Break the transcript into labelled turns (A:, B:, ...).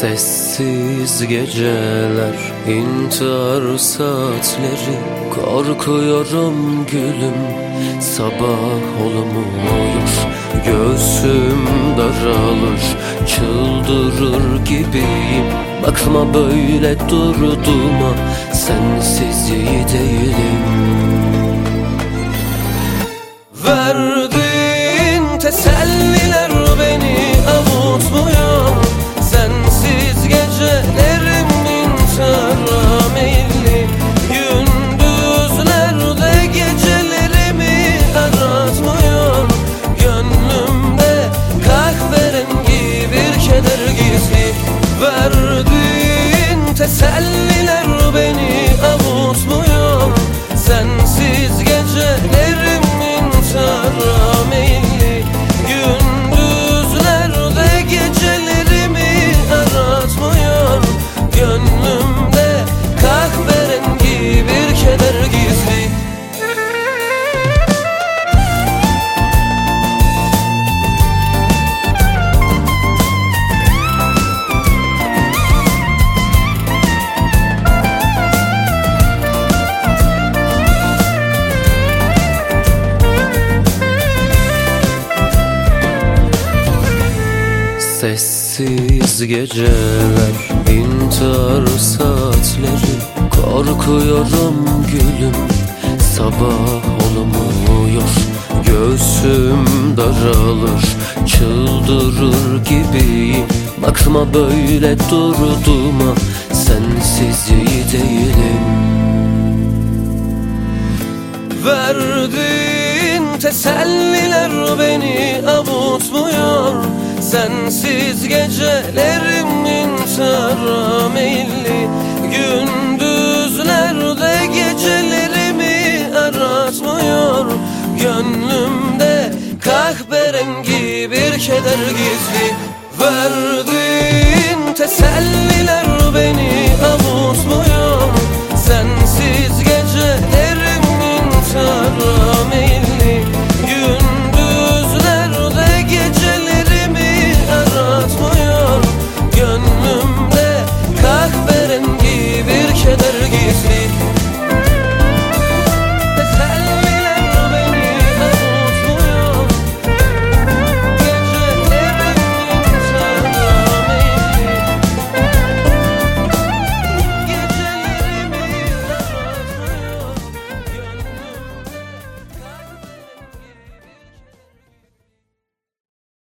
A: Sessiz geceler, intihar saatleri. Korkuyorum gülüm, sabah olmuyor. Göğsüm daralır, çıldırır gibiyim. Bakma böyle durduğuma, sensiz iyi değilim. Verdiğin Verdiğin teselliler beni avutmuyor Sessiz geceler, intihar saatleri. Korkuyorum gülüm, sabah olmuyor. Göğsüm daralır, çıldırır gibiyim. Bakma böyle durduğuma, sensiz iyi değilim. Verdiğin teselliler beni avutmuyor Sensiz gecelerim intihara meyilli Gündüzlerde gecelerimi aratmıyor. Gönlümde kahverengi bir keder gizli Verdiğin